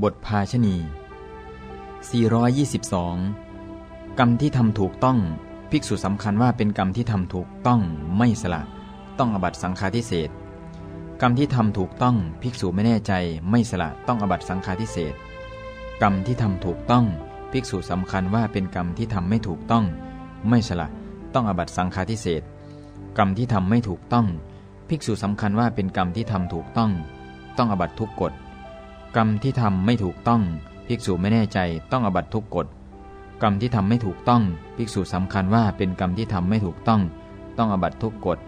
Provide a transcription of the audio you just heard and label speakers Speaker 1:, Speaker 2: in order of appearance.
Speaker 1: บทภาชณี 422 กรรมที่ทำถูกต้อง ภิกษุสำคัญว่าเป็นกรรมที่ทำถูกต้องไม่สละ ต้องอบัตสังฆาทิเศษกรรมที่ทำถูกต้อง ภิกษุไม่แน่ใจไม่สละต้องอบัตสังฆาทิเศษกรรมที่ทำถูกต้อง ภิกษุสำคัญว่าเป็นกรรมที่ทำไม่ถูกต้อง ไม่สละ ต้องอบัตสังฆาทิเศษกรรมที่ทำไม่ถูกต้อง ภิกษุสำคัญว่าเป็นกรรมที่ทำถูกต้อง ต้องอบัตทุกกฎ กรรมที่ทำไม่ถูกต้องภิกษุไม่แน่ใจต้องอบัตทุกกฎกรรมที่ทำไม่ถูกต้อง ภิกษุสำคัญว่าเป็นกรรมที่ทำไม่ถูกต้อง ต้องอบัตทุกกฎ